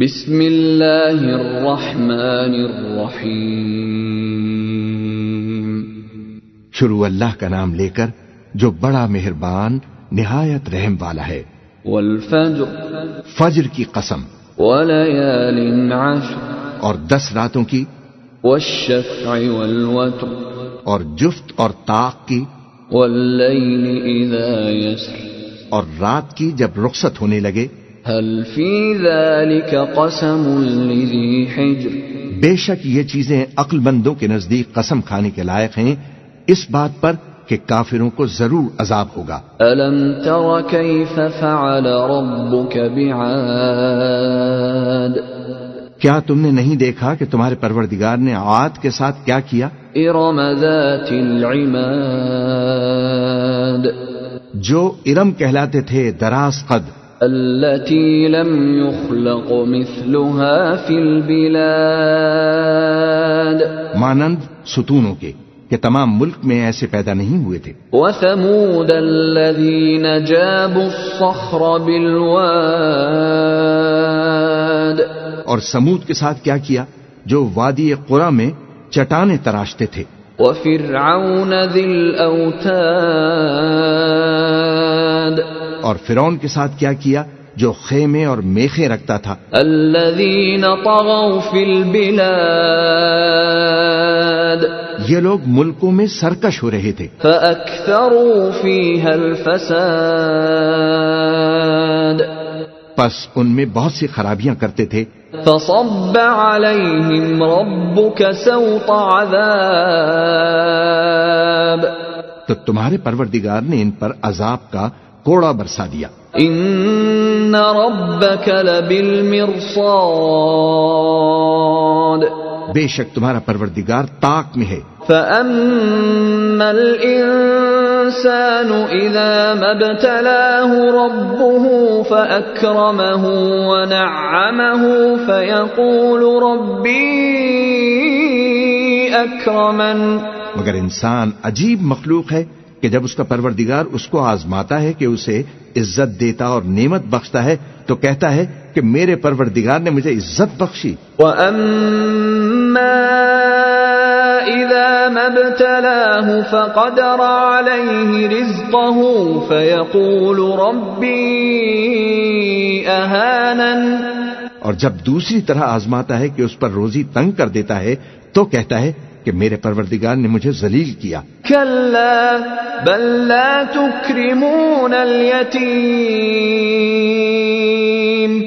بسم اللہ الرحمن الرحیم شروع اللہ کا نام لے کر جو بڑا مہربان نہایت رحم والا ہے۔ والفجر فجر کی قسم۔ وليال عشر اور دس راتوں کی۔ والشفع والوتر اور جفت اور طاق کی۔ والليل إذا يسر اور رات کی جب رخصت ہونے لگے۔ هل في ذلك قسم لذي حجر؟ بے شک یہ چیزیں عقل مندوں کے نزدیک قسم کھانے کے لائق ہیں۔ اس بات پر کہ کافروں کو ضرور عذاب ہوگا۔ ألم تر كيف فعل ربك بعاد؟ کیا تم نے نہیں دیکھا کہ تمہارے پروردگار نے عاد کے ساتھ کیا کیا؟ إرم ذات العماد۔ جو ارم کہلاتے تھے دراز قد۔ التي لم يخلق مثلها في البلاد. مانند ستونوں کے کہ تمام ملک میں ایسے پیدا نہیں ہوئے تھے۔ وثمود الذين جابوا الصخر بالواد. اور سمود کے ساتھ کیا کیا؟ جو وادی قرا میں چٹانیں تراشتے تھے۔ وفرعون ذي الأوتاد اور فرعون کے ساتھ کیا کیا جو خیمے اور میخے رکھتا تھا۔ الذين طغوا في البلاد۔ یہ لوگ ملکوں میں سرکش ہو رہے تھے۔ فأكثروا فيها الفساد۔ پس ان میں بہت سی خرابیاں کرتے تھے۔ فصب عليهم ربك سوط عذاب۔ تو تمہارے پروردگار نے ان پر عذاب کا کوڑا برسا دیا۔ ان ربك لبالمرصاد بے شک تمہارا پروردگار تاک میں ہے۔ فأما الإنسان إذا ما ابتلاه ربه فأكرمه ونعمه فيقول ربي أكرمن مگر انسان عجیب مخلوق ہے۔ کہ جب اس کا پروردگار اس کو آزماتا ہے کہ اسے عزت دیتا اور نعمت بخشتا ہے تو کہتا ہے کہ میرے پروردگار نے مجھے عزت بخشی۔ إذا ما ابتلاه فقدر عليه رزقه فيقول ربي أهانن۔ اور جب دوسری طرح آزماتا ہے کہ اس پر روزی تنگ کر دیتا ہے تو کہتا ہے کہ میرے پروردگار نے مجھے ذلیل کیا۔ بل لا تكرمون اليتيم.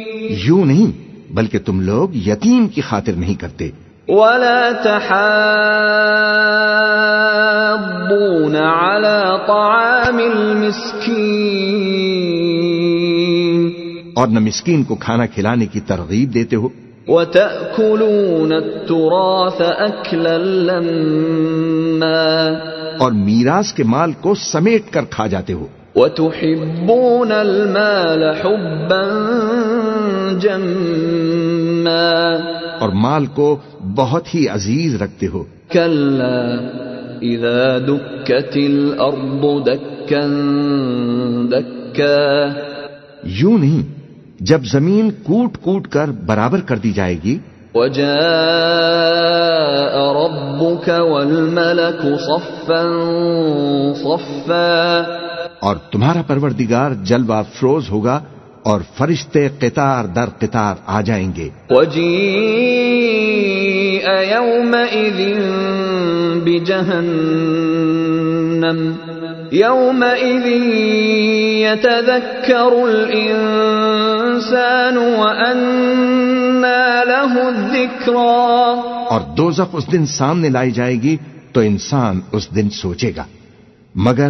یوں نہیں بلکہ تم لوگ یتیم کی خاطر نہیں کرتے۔ ولا تحاضون على طعام المسكين. اور نہ مسکین کو کھانا کھلانے کی ترغیب دیتے ہو۔ وتأكلون التراث أكلا لما. اور میراث کے مال کو سمیٹ کر کھا جاتے ہو۔ وتحبون المال حبا جما۔ اور مال کو بہت ہی عزیز رکھتے ہو۔ كلا إذا دكت الأرض دكا دكا یوں نہیں جب زمین کوٹ کوٹ کر برابر کر دی جائے گی۔ وجاء ربك والملك صفا صفا۔ اور تمہارا پروردگار جلوہ افروز ہوگا اور فرشتے قطار در قطار آ جائیں گے۔ وجيء يومئذ بجهنم۔ يومئذ يتذكر الإنسان وأنى له الذكرى. اور دوزخ اس دن سامنے لائی جائے گی تو انسان اس دن سوچے گا مگر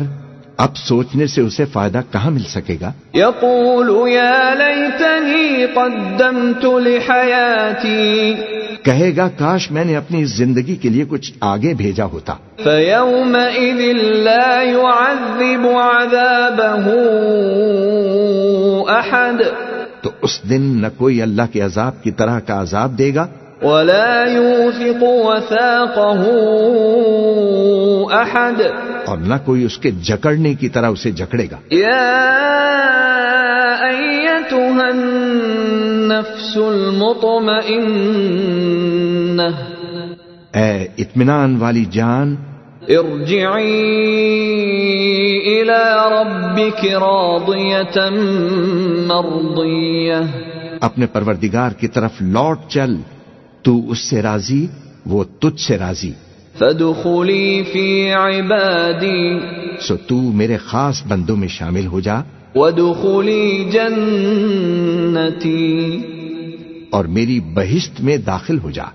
اب سوچنے سے اسے فائدہ کہاں مل سکے گا؟ يقول يا ليتني قدمت لحياتي. کہے گا کاش میں نے اپنی زندگی کے لیے کچھ آگے بھیجا ہوتا۔ فيومئذ لا يعذب عذابه أحد تو اس دن نہ کوئی اللہ کے عذاب کی طرح کا عذاب دے گا۔ ولا يوثق وثاقه أحد اور نہ کوئی اس کے جکڑنے کی طرح اسے جکڑے گا۔ يا أيتها النفس المطمئنة؟ اے اطمینان والی جان ارجعي إلى ربك راضية مرضية. اپنے پروردگار کی طرف لوٹ چل تو اس سے راضی وہ تجھ سے راضی۔ فادخلي في عبادي. سو تو میرے خاص بندوں میں شامل ہو جا۔ وَدُخُلِي جَنَّتِي اور میری بہشت میں داخل ہو جا۔